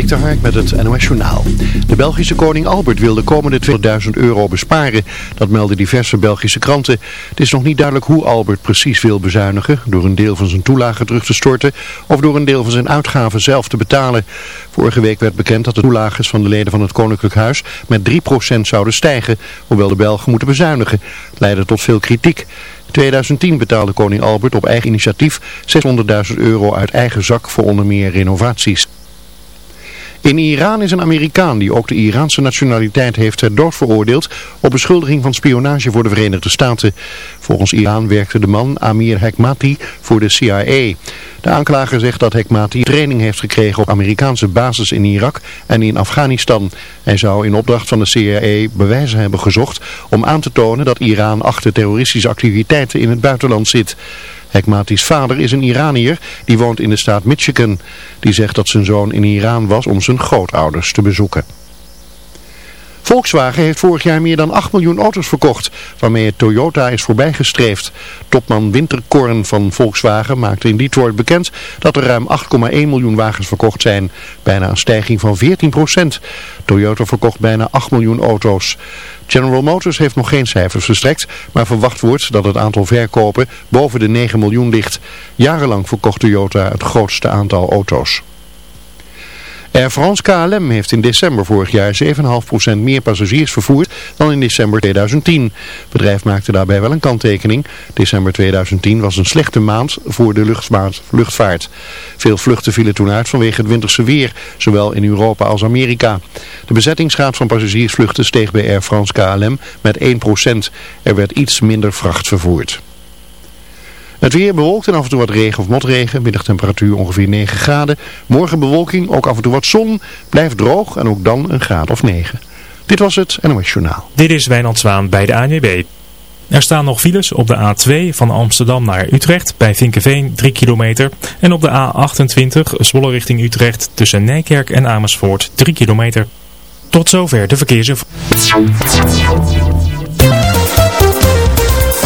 Dik de Hark met het NOS Journaal. De Belgische koning Albert wil de komende 20.000 euro besparen. Dat melden diverse Belgische kranten. Het is nog niet duidelijk hoe Albert precies wil bezuinigen. Door een deel van zijn toelagen terug te storten of door een deel van zijn uitgaven zelf te betalen. Vorige week werd bekend dat de toelages van de leden van het Koninklijk Huis met 3% zouden stijgen. Hoewel de Belgen moeten bezuinigen. Leidde tot veel kritiek. In 2010 betaalde koning Albert op eigen initiatief 600.000 euro uit eigen zak voor onder meer renovaties. In Iran is een Amerikaan die ook de Iraanse nationaliteit heeft ter dood veroordeeld op beschuldiging van spionage voor de Verenigde Staten. Volgens Iran werkte de man Amir Hekmati voor de CIA. De aanklager zegt dat Hekmati training heeft gekregen op Amerikaanse basis in Irak en in Afghanistan. Hij zou in opdracht van de CIA bewijzen hebben gezocht om aan te tonen dat Iran achter terroristische activiteiten in het buitenland zit. Hekmati's vader is een Iranier die woont in de staat Michigan. Die zegt dat zijn zoon in Iran was om zijn grootouders te bezoeken. Volkswagen heeft vorig jaar meer dan 8 miljoen auto's verkocht, waarmee het Toyota is voorbijgestreefd. Topman Winterkorn van Volkswagen maakte in Detroit bekend dat er ruim 8,1 miljoen wagens verkocht zijn. Bijna een stijging van 14 procent. Toyota verkocht bijna 8 miljoen auto's. General Motors heeft nog geen cijfers verstrekt, maar verwacht wordt dat het aantal verkopen boven de 9 miljoen ligt. Jarenlang verkocht Toyota het grootste aantal auto's. Air France KLM heeft in december vorig jaar 7,5% meer passagiers vervoerd dan in december 2010. Het bedrijf maakte daarbij wel een kanttekening. December 2010 was een slechte maand voor de luchtvaart. Veel vluchten vielen toen uit vanwege het winterse weer, zowel in Europa als Amerika. De bezettingsgraad van passagiersvluchten steeg bij Air France KLM met 1%. Er werd iets minder vracht vervoerd. Het weer bewolkt en af en toe wat regen of motregen. Middagtemperatuur ongeveer 9 graden. Morgen bewolking, ook af en toe wat zon. Blijft droog en ook dan een graad of 9. Dit was het NOS Journaal. Dit is Wijnand Zwaan bij de ANWB. Er staan nog files op de A2 van Amsterdam naar Utrecht bij Vinkenveen 3 kilometer. En op de A28 Zwolle richting Utrecht tussen Nijkerk en Amersfoort 3 kilometer. Tot zover de verkeersinformatie.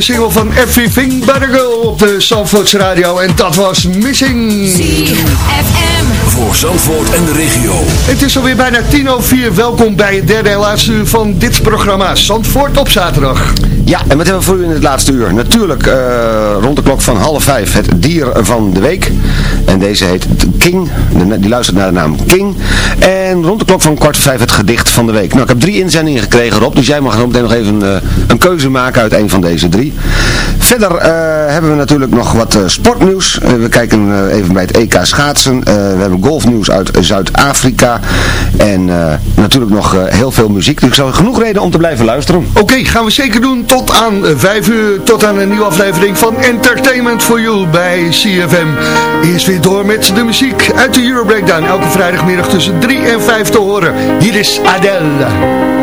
De, single van Everything But A Girl op de Zandvoorts Radio. En dat was Missing. ZFM. Voor Zandvoort en de regio. Het is alweer bijna tien over vier. Welkom bij het derde en laatste uur van dit programma. Zandvoort op zaterdag. Ja, en wat hebben we voor u in het laatste uur? Natuurlijk uh, rond de klok van half vijf het dier van de week. En deze heet King. Die luistert naar de naam King. En rond de klok van kwart voor vijf het gedicht van de week. Nou, ik heb drie inzendingen gekregen Rob. Dus jij mag zo meteen nog even uh, een keuze maken uit een van deze drie. Verder uh, hebben we natuurlijk nog wat sportnieuws. we kijken even bij het EK schaatsen. we hebben golfnieuws uit Zuid-Afrika. En natuurlijk nog heel veel muziek. Dus ik zal genoeg reden om te blijven luisteren. Oké, gaan we zeker doen. Tot tot aan 5 uur, tot aan een nieuwe aflevering van Entertainment for You bij CFM. Eerst weer door met de muziek uit de Euro Breakdown. Elke vrijdagmiddag tussen 3 en 5 te horen. Hier is Adele.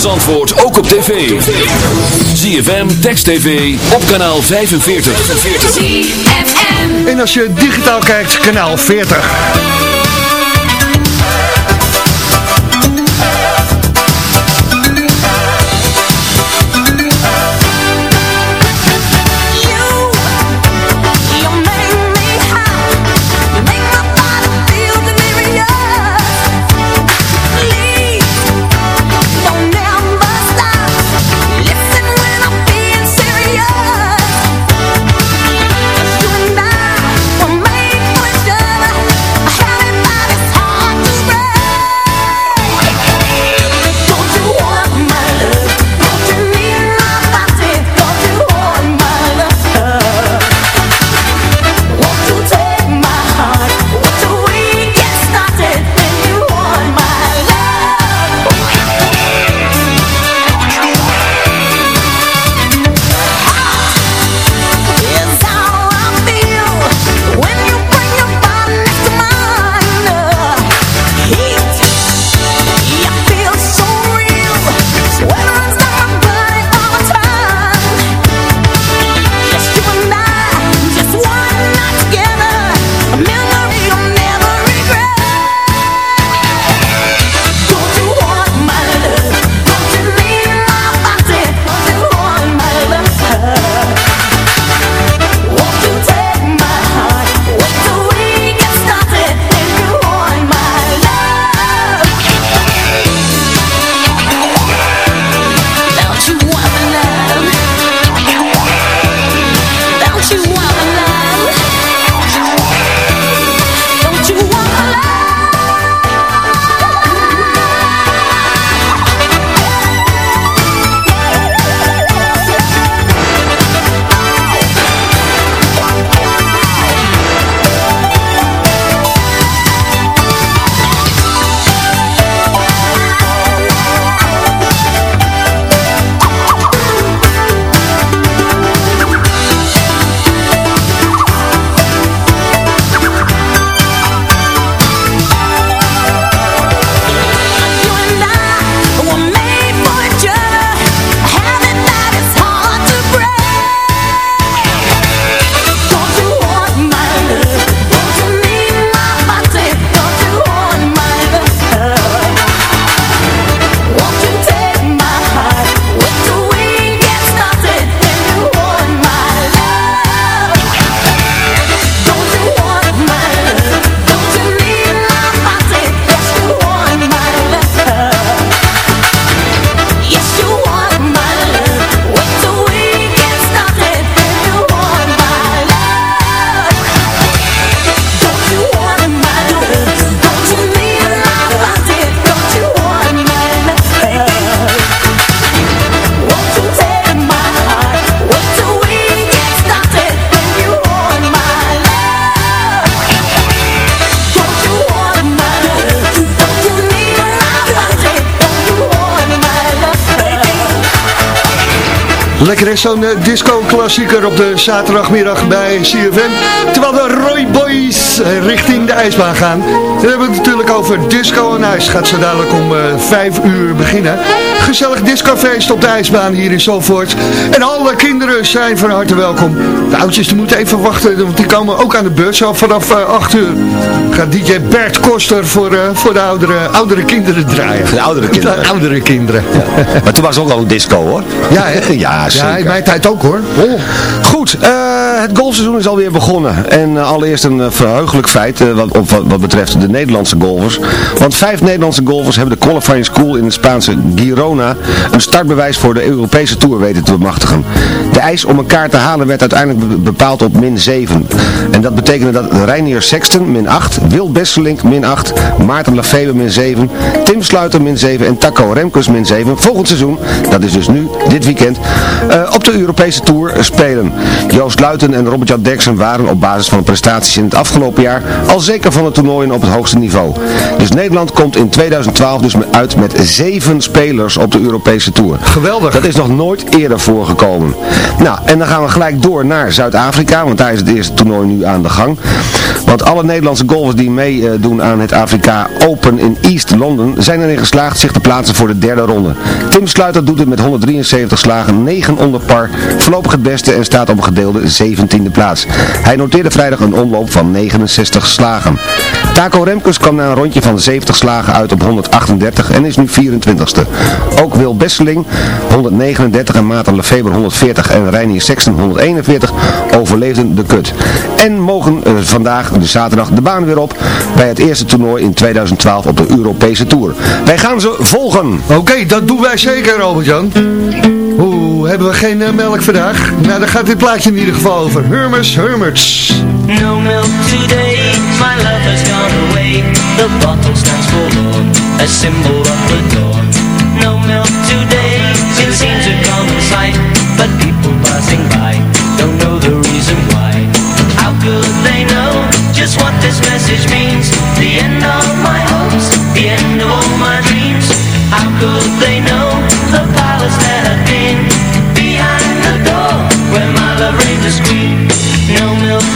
Van Zandvoort ook op tv. ZFM, Text TV, op kanaal 45. ZFM. En als je digitaal kijkt, kanaal 40. Lekker is zo'n eh, disco-klassieker op de zaterdagmiddag bij CFM. Terwijl de Roy Boys eh, richting de ijsbaan gaan. Dan hebben we het natuurlijk over Disco on Ice. Gaat zo dadelijk om eh, vijf uur beginnen. Gezellig discofeest op de ijsbaan hier in Zalvoort. En alle kinderen zijn van harte welkom. De oudjes moeten even wachten, want die komen ook aan de. Zo vanaf eh, acht uur gaat DJ Bert Koster voor, eh, voor de oudere, oudere kinderen draaien. De oudere kinderen. De oudere kinderen. Maar toen was ook al een disco hoor. Ja, hè? Ja, Ja, zeker. in mijn tijd ook hoor. Oh. Goed, eh, het golfseizoen is alweer begonnen. En eh, allereerst een eh, verheugelijk feit eh, wat, wat, betreft de Nederlandse golfers. Want vijf Nederlandse golfers hebben de qualifying school in het Spaanse Girona een startbewijs voor de Europese Tour weten te bemachtigen. De eis om een kaart te halen werd uiteindelijk be- bepaald op min 7. En dat betekende dat Reinier Sexton min 8, Wil Besselink min 8, Maarten Lafebe min 7, Tim Sluiter min 7 en Taco Remkes min 7 volgend seizoen, dat is dus nu, dit weekend, eh, op de Europese Tour spelen. Joost Luiten en Robert-Jan Derksen waren op basis van de prestaties in het afgelopen jaar al zeker van de toernooien op het hoogste niveau. Dus Nederland komt in 2012 dus uit met zeven spelers op de Europese Tour. Geweldig. Dat is nog nooit eerder voorgekomen. Nou, en dan gaan we gelijk door naar Zuid-Afrika, want daar is het eerste toernooi nu aan de gang. Want alle Nederlandse golfers die meedoen aan het Afrika Open in East London zijn erin geslaagd zich te plaatsen voor de derde ronde. Tim Sluiter doet het met 173 slagen, 9 onder par, voorlopig het beste en staat op gedeelde 17e plaats. Hij noteerde vrijdag een omloop van 69 slagen. Taco Remkes kwam na een rondje van 70 slagen uit op 138 en is nu 24ste. Ook Wil Besseling 139 en Maarten Lefeber 140 en Reinier Sexton 141 overleefden de kut. En mogen eh, vandaag, de zaterdag, de baan weer op bij het eerste toernooi in 2012 op de Europese Tour. Wij gaan ze volgen. Oké, dat doen wij zeker, Robert-Jan. Oeh, hebben we geen eh, melk vandaag? Nou, daar gaat dit plaatje in ieder geval over. Hermers, Hermers. No milk today, my love has gone away. The bottle stands forlorn, a symbol of the dawn. No milk today, it seems a common sight, this message means? The end of my hopes, the end of all my dreams. How could they know the palace that had been behind the door where my love reigned to scream? No milk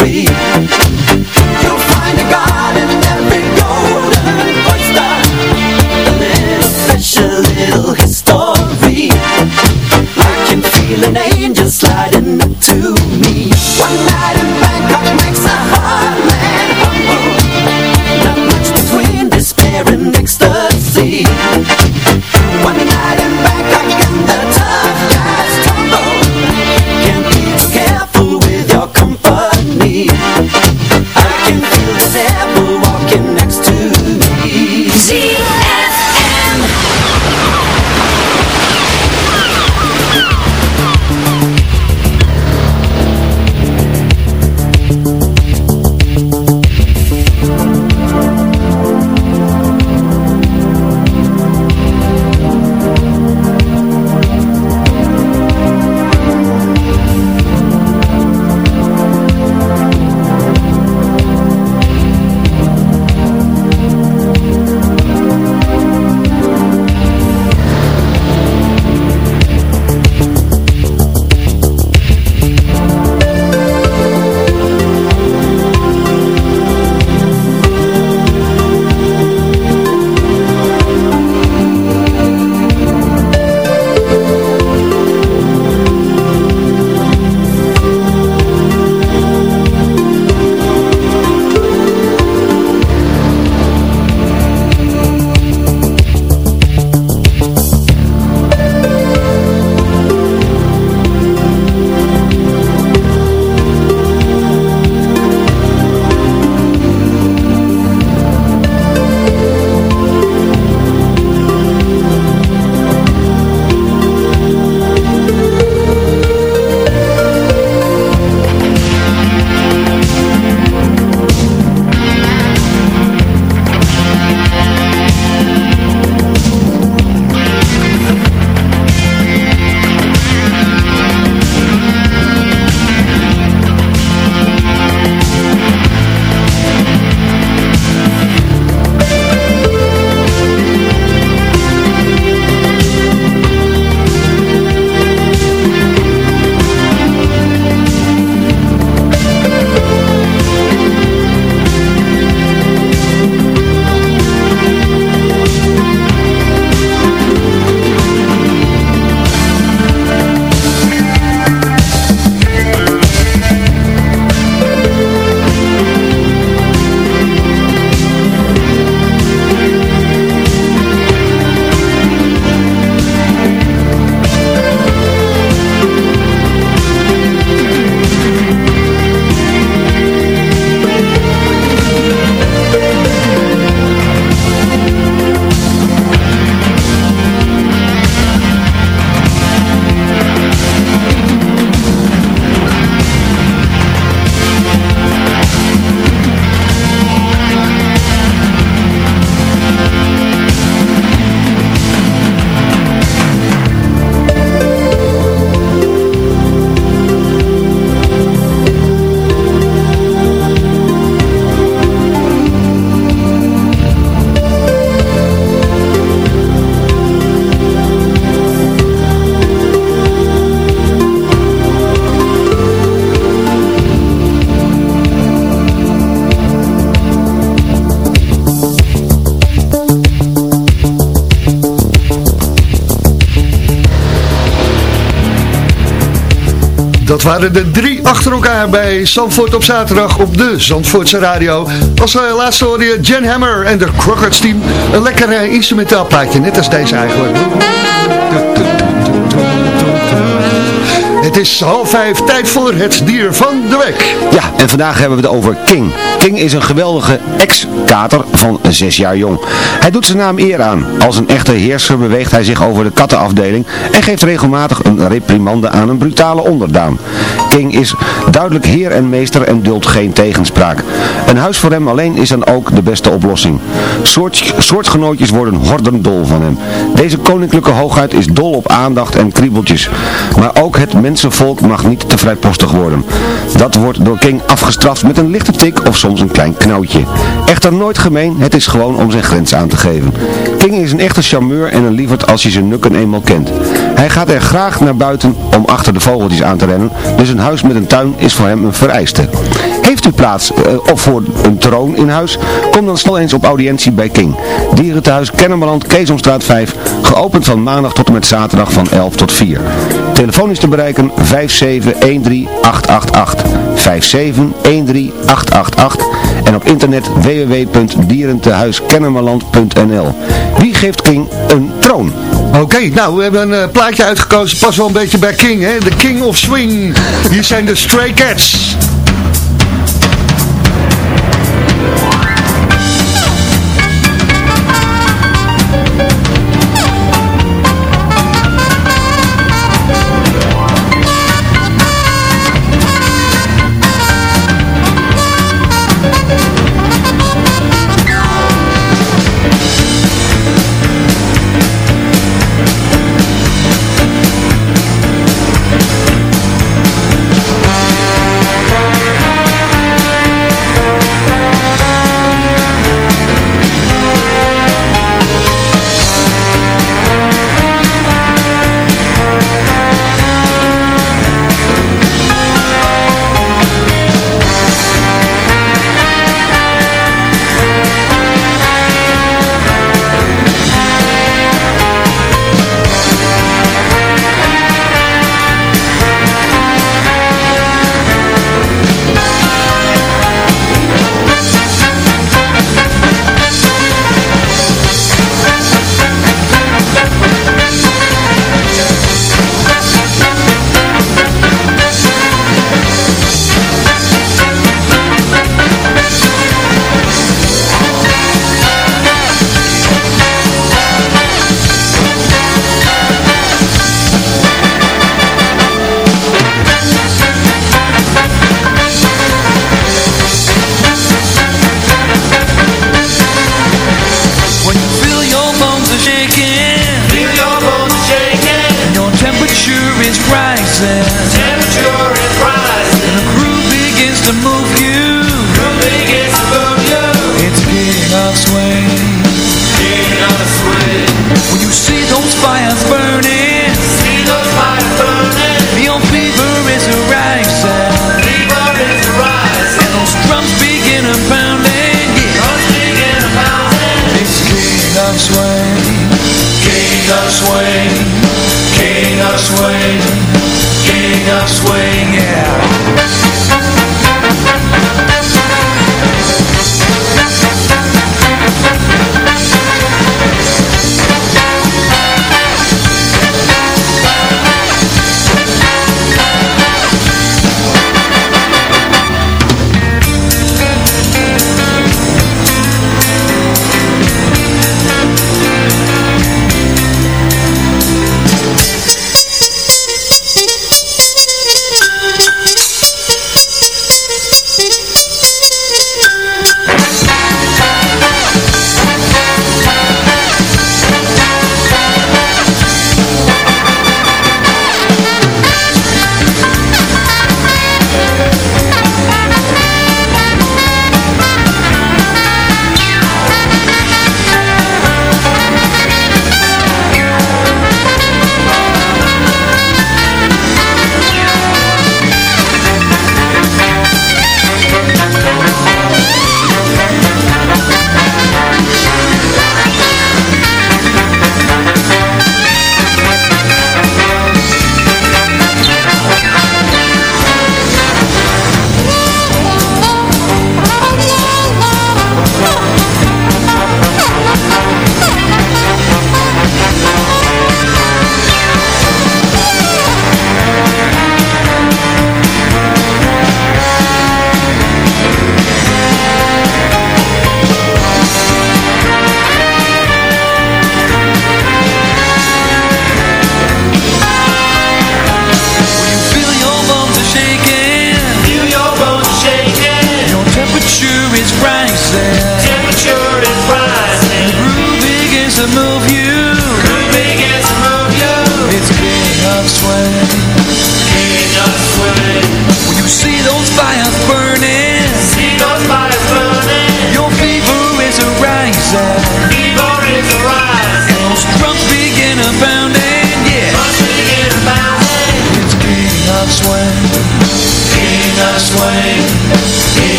special little history. I can feel an angel sliding up to me. One waren de drie achter elkaar bij Zandvoort op zaterdag op de Zandvoortse radio. Als uh, laatste hoorde je Jen Hammer en de Crockett's Team. Een lekker uh, instrumentaal plaatje, net als deze eigenlijk. Het is half vijf, tijd voor het dier van de week. Ja, en vandaag hebben we het over King. King is een geweldige ex-kater van zes jaar jong. Hij doet zijn naam eer aan. Als een echte heerser beweegt hij zich over de kattenafdeling en geeft regelmatig een reprimande aan een brutale onderdaan. King is duidelijk heer en meester en duldt geen tegenspraak. Een huis voor hem alleen is dan ook de beste oplossing. Soort, soortgenootjes worden hordendol van hem. Deze koninklijke hoogheid is dol op aandacht en kriebeltjes. Maar ook het mensenvolk mag niet te vrijpostig worden. Dat wordt door King afgestraft met een lichte tik of soms een klein knoutje. Echter nooit gemeen, het is gewoon om zijn grens aan te geven. King is een echte charmeur en een lieverd als je zijn nukken eenmaal kent. Hij gaat er graag naar buiten om achter de vogeltjes aan te rennen, dus een huis met een tuin is voor hem een vereiste. Heeft u plaats uh, of voor een troon in huis? Kom dan snel eens op audiëntie bij King. Dierentehuis Kennemerland, Keesomstraat 5, geopend van maandag tot en met zaterdag van 11 tot 4. Telefoon is te bereiken 5713888. 5713888 en op internet www.dierentehuiskennemerland.nl Wie geeft King een troon? Oké, nou we hebben een uh, plaatje uitgekozen, pas wel een beetje bij King, hè? De King of Swing. Hier zijn de Stray Cats.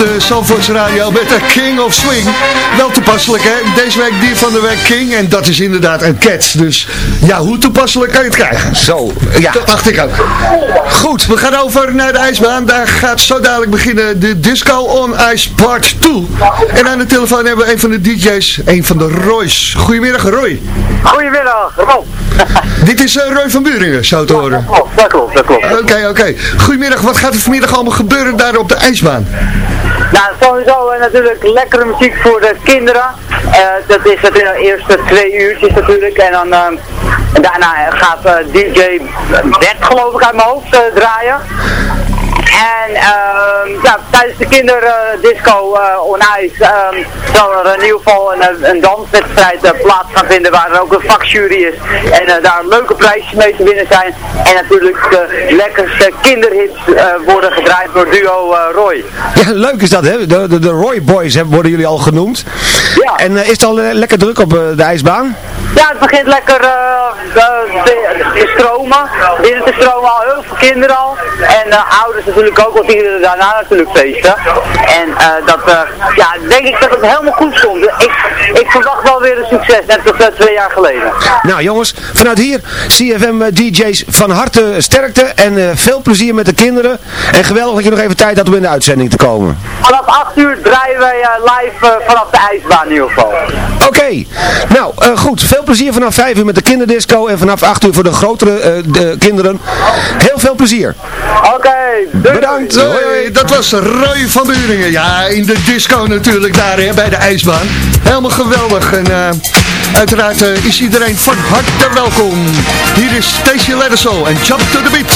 Op de Zandvoorts Radio met de King of Swing. Wel toepasselijk hè. Deze week dier van de week King en dat is inderdaad een cat. Dus ja, hoe toepasselijk kan je het krijgen? Zo, ja. Dat dacht ik ook. Goed, we gaan over naar de ijsbaan. Daar gaat zo dadelijk beginnen de Disco on Ice Part 2. En aan de telefoon hebben we een van de DJ's, een van de Roy's. Goedemiddag Roy. Goedemiddag, Rob. Dit is eh, Roy van Buringen, zo te horen. Klopt, dat klopt, dat klopt. Oké, oké. Goedemiddag, wat gaat er vanmiddag allemaal gebeuren daar op de ijsbaan? Nou, sowieso eh, natuurlijk lekkere muziek voor de kinderen. Eh, dat is het de eerste twee uurtjes natuurlijk. En dan eh, daarna gaat DJ Bert geloof ik uit mijn hoofd draaien. En ehm, ja, tijdens de kinderdisco uh, on Ice zal er in ieder geval een, een danswedstrijd eh, plaats gaan vinden waar er ook een vakjury is. En eh, daar leuke prijsjes mee te winnen zijn. En natuurlijk de lekkerste kinderhits eh, worden gedraaid door duo eh, Roy. Ja, leuk is dat, hè? De, de, de Roy Boys hè, worden jullie al genoemd. Ja. En eh, is het al eh, lekker druk op eh, de ijsbaan? Ja, het begint lekker eh, eh, te, te stromen. Binnen te stromen al heel veel kinderen al. En eh, ouders natuurlijk ook, want die daarna natuurlijk feesten. En eh, dat, eh, ja, denk ik dat het helemaal goed komt. Ik, ik verwacht wel weer een succes, net als eh, twee jaar geleden. Nou jongens, vanuit hier CFM DJ's van harte sterkte en veel plezier met de kinderen. En geweldig dat je nog even tijd had om in de uitzending te komen. Vanaf 8 uur draaien wij live vanaf de ijsbaan in ieder geval. Oké, nou goed. Veel plezier vanaf 5 uur met de kinderdisco en vanaf 8 uur voor de grotere de kinderen. Heel veel plezier. Oké, Bedankt. Hoi, hoi, dat was Roy van Buringen. Ja, in de disco natuurlijk daar hè, bij de ijsbaan. Helemaal geweldig. En eh, uiteraard eh, is iedereen van harte welkom. Hier is Stacey Leddersol en Jump to the Beat.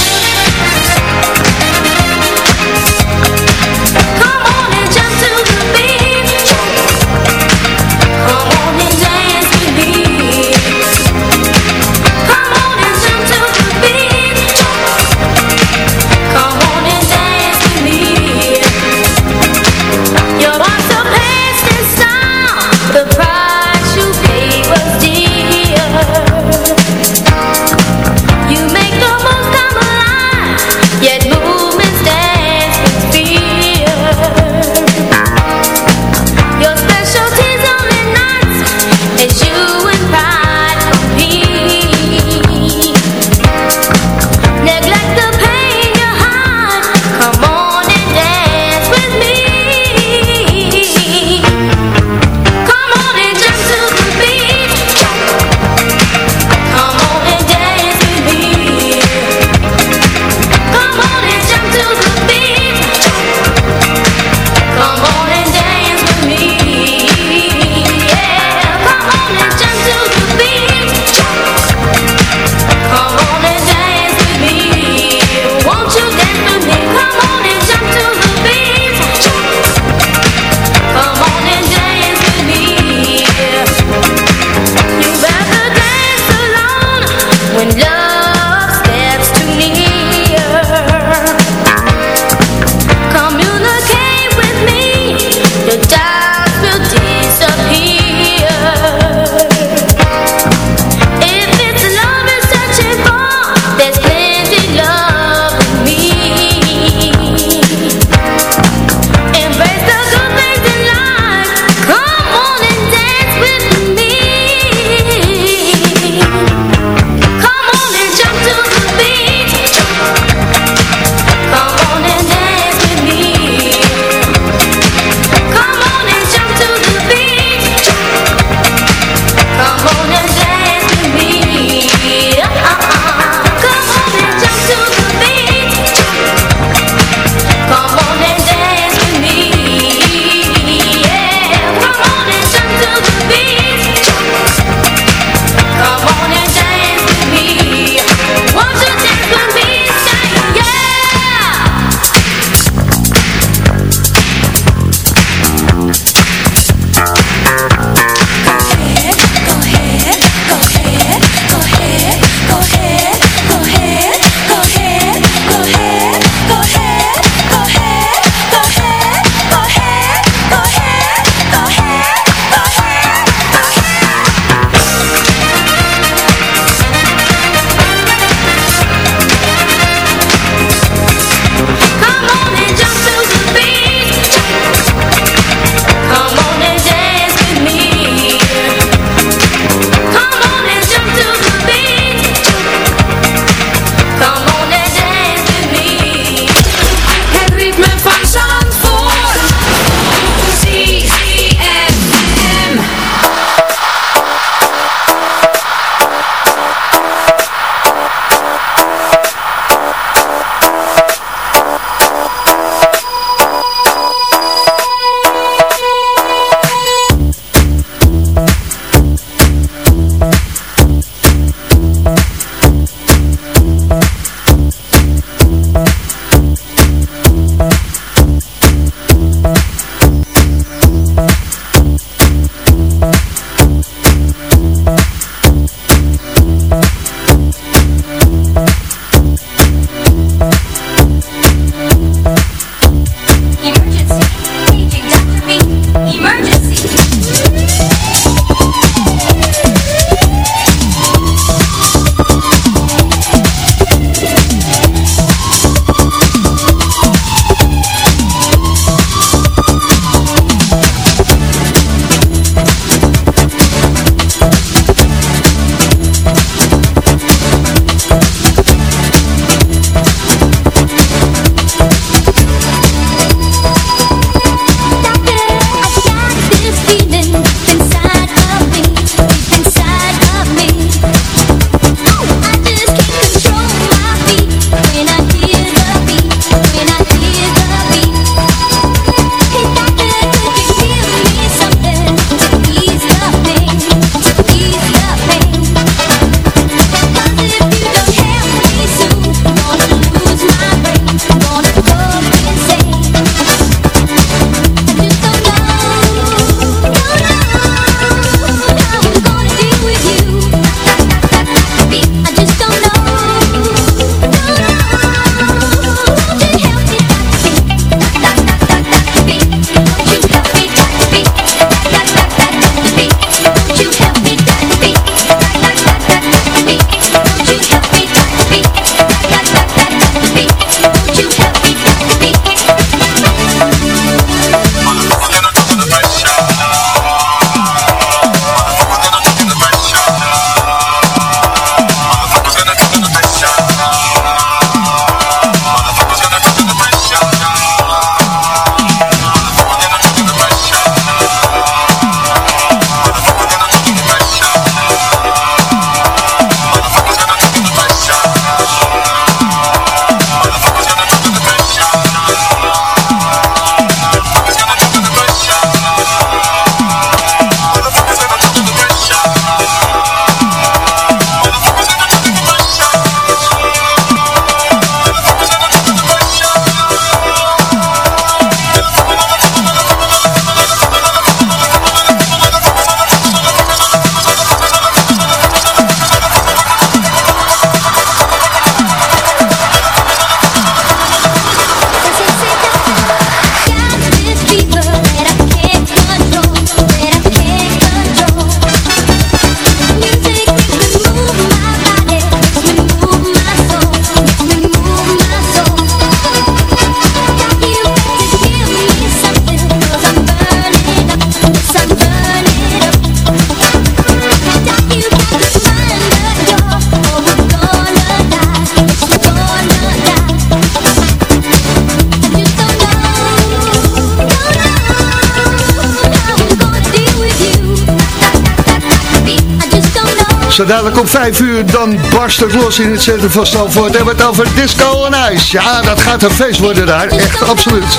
Zo dadelijk om 5 uur, dan barst het los in het centrum van. We hebben het over disco en ice. Ja, dat gaat een feest worden daar. Echt, absoluut.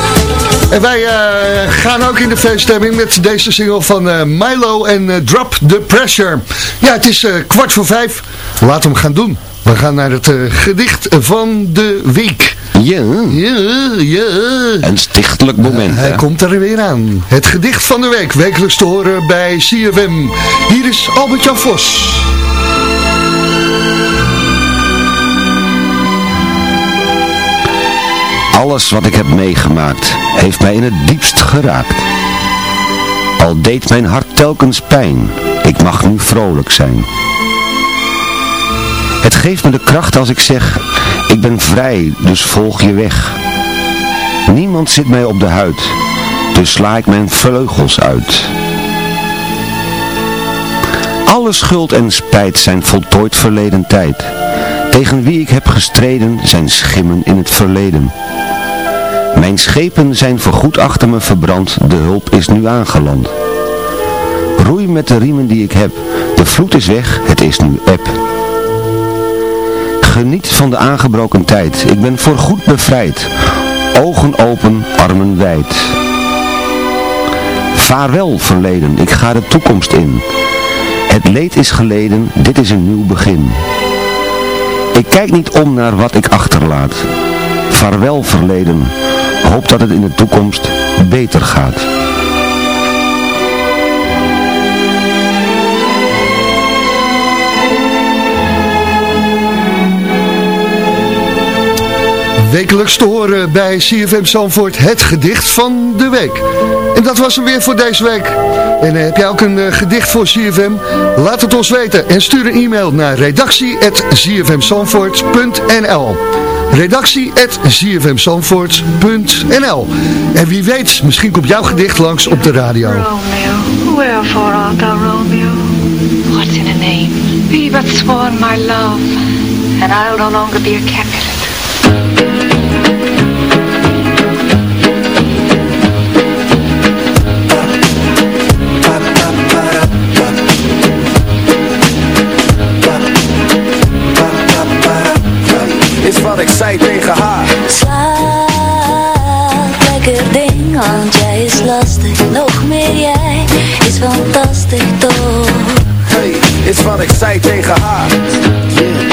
En wij eh, gaan ook in de feeststemming met deze single van eh, Milo en eh, Drop the Pressure. Ja, het is kwart voor vijf. Laat hem gaan doen. We gaan naar het gedicht van de week. Ja. Ja, ja. Een stichtelijk moment. Hij hè? komt er weer aan. Het gedicht van de week, wekelijks te horen bij CFM. Hier is Albert-Jan Vos. Alles wat ik heb meegemaakt heeft mij in het diepst geraakt. Al deed mijn hart telkens pijn, ik mag nu vrolijk zijn. Het geeft me de kracht als ik zeg, ik ben vrij, dus volg je weg. Niemand zit mij op de huid, dus sla ik mijn vleugels uit. Alle schuld en spijt zijn voltooid verleden tijd. Tegen wie ik heb gestreden zijn schimmen in het verleden. Mijn schepen zijn voorgoed achter me verbrand, de hulp is nu aangeland. Roei met de riemen die ik heb, de vloed is weg, het is nu eb. Geniet van de aangebroken tijd, ik ben voorgoed bevrijd. Ogen open, armen wijd. Vaarwel verleden, ik ga de toekomst in. Het leed is geleden, dit is een nieuw begin. Ik kijk niet om naar wat ik achterlaat. Vaarwel verleden, hoop dat het in de toekomst beter gaat. Wekelijks te horen bij CFM Zandvoort het gedicht van de week. En dat was hem weer voor deze week. En eh, heb jij ook een eh, gedicht voor CFM? Laat het ons weten en stuur een e-mail naar redactie.zfmzandvoort.nl redactie.zfmzandvoort.nl En wie weet, misschien komt jouw gedicht langs op de radio. Romeo, wherefore art thou Romeo? What's in a name? Be but sworn my love, and I'll no longer be a Capulet. Is fantastisch toch. Hey, is wat ik zei tegen haar Yeah.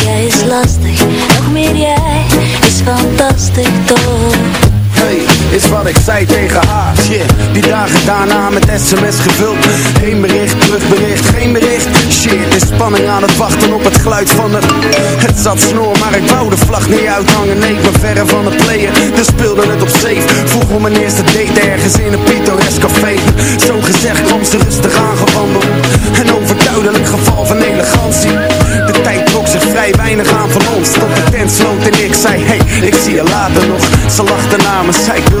is wat ik zei tegen haar. Shit, die dagen daarna met sms gevuld. Geen bericht, terugbericht, geen bericht. Shit, is spanning aan het wachten op het geluid van het Het zat snor, maar ik wou de vlag niet uithangen. Nee, ik ben verre van het playen, dus speelde het op safe. Vroeg om mijn eerste date ergens in een pittoresk café. Zo gezegd kwam ze rustig aangewandeld. Een overduidelijk geval van elegantie. De tijd trok zich vrij weinig aan van ons. Tot de tent sloot en ik zei Hey, ik zie je later nog. Ze lachte na me, zei ik wil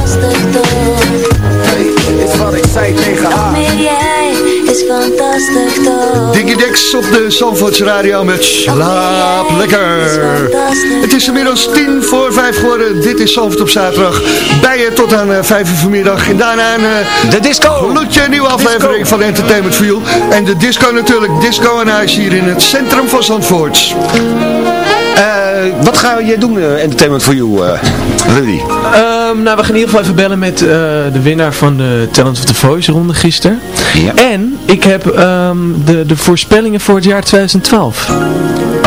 2 is fantastisch toch. Dex op de Zandvoorts Radio met Slaap Lekker. Het is inmiddels 10 voor 5 geworden. Dit is Zandvoort op zaterdag. Bij je tot aan eh, 5 uur vanmiddag. En daarna een de disco. gloedje nieuwe aflevering van Entertainment for You. En de disco natuurlijk. Disco en huis hier in het centrum van Zandvoort. Uh, wat ga je doen, Entertainment for You, Rudy? Nou, we gaan in ieder geval even bellen met eh, de winnaar van de Talent of the Voice ronde gisteren. En ik heb ehm, de, de voorspellingen voor het jaar 2012.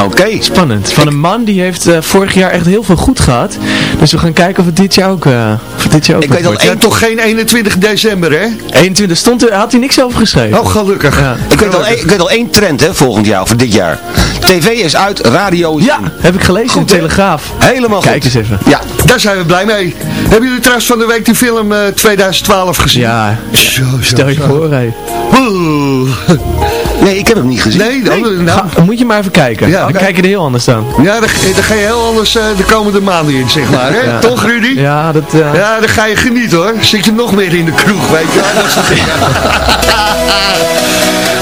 Oké. Spannend. Van een man die heeft eh, vorig jaar echt heel veel goed gehad. Dus we gaan kijken of het dit jaar ook, eh, of het dit jaar ook Ik weet al één, toch geen 21 december, hè? 21 stond er, had hij niks over geschreven. Oh, gelukkig. Ik weet, al, één- ik weet al één trend, hè, volgend jaar, of dit jaar. TV is uit, radio is Ja, in. heb ik gelezen in de Telegraaf. Helemaal goed. Kijk eens even. Ja. Daar zijn we blij mee. Hebben jullie trouwens van de week die film eh, 2012 gezien? Ja, Zo, zo, stel je zo. voor, hé. Nee, ik heb hem niet gezien. Nee, dan, nou, Ga- moet je maar even kijken. Ja, dan kijk je er heel anders dan. ja, daar, daar ga je heel anders eh, de komende maanden in, zeg maar. Hè? Ja. Toch, Rudy? Ja, dat... eh, Ja, dan ga je genieten hoor. Zit je nog meer in de kroeg, weet je wel.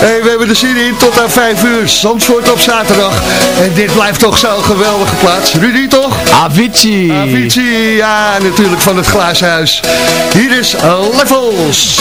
Hey, we hebben er zin in tot aan 5 uur. Zandvoort op zaterdag. En dit blijft toch zo'n geweldige plaats. Rudy toch? Avicii. Avicii, ja, natuurlijk van het glazen huis. Hier is Levels.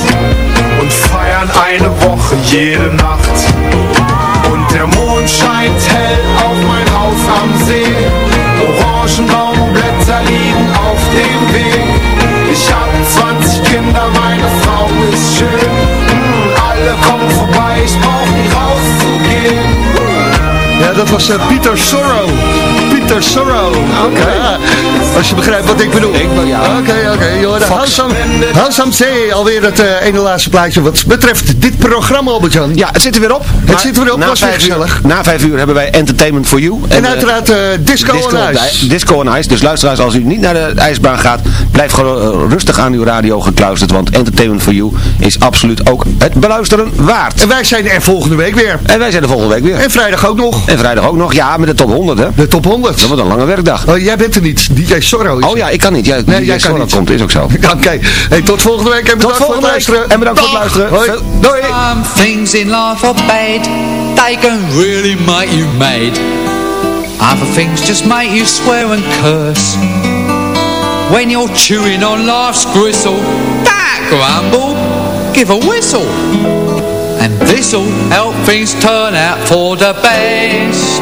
Eine Woche jede Nacht. Und der Mond scheint hell auf mein Haus am See. Orangenbaumblätter liegen auf dem Weg. Ich hab 20 Kinder, meine Frau ist schön. Mm, alle kommen vorbei, ich brauch nie rauszugehen. Ja, dat was eh, Pieter Sorrow. Pieter Sorrow. Oké. Ja, als je begrijpt wat ik bedoel. Ik wel, ja. Oké, oké. joh, de Hansam, Hansam C. Alweer het eh, ene laatste plaatje wat betreft dit programma, Albert-Jan. Ja, het zit er weer op. Het zit er weer op, na was weer vijf uur- gezellig. Na vijf uur hebben wij Entertainment for You. En, eh, uiteraard eh, disco, disco, ijs. ij- disco on Ice. Dus luisteraars, als u niet naar de ijsbaan gaat, blijf gewoon rustig aan uw radio gekluisterd. Want Entertainment for You is absoluut ook het beluisteren waard. En wij zijn er volgende week weer. En wij zijn er volgende week weer. En vrijdag ook nog. En vrijdag ook nog. Ja, met de top 100 hè. De top 100. Dat wordt een lange werkdag. Oh, jij bent er niet. DJ Sorrow is Oh ja, ik kan niet. Ja, Nee, DJ jij kan niet. komt, is ook zo. Oké, hey, tot volgende week en bedankt voor het volgende week. luisteren. En bedankt voor het luisteren. Hoi. Doei. Some things in life are bad, they can really make you mad. Other things just make you swear and curse. When you're chewing on life's gristle, that grumble, give a whistle. And this'll help things turn out for the best.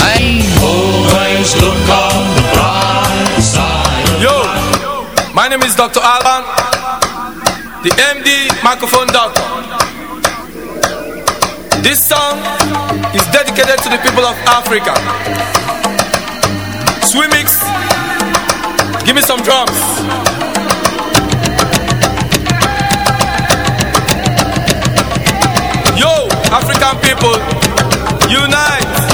Hey Always look on the bright side. Yo, my name is Dr. Alban, the MD microphone doctor. This song is dedicated to the people of Africa. Swimix, give me some drums. Yo, African people, unite.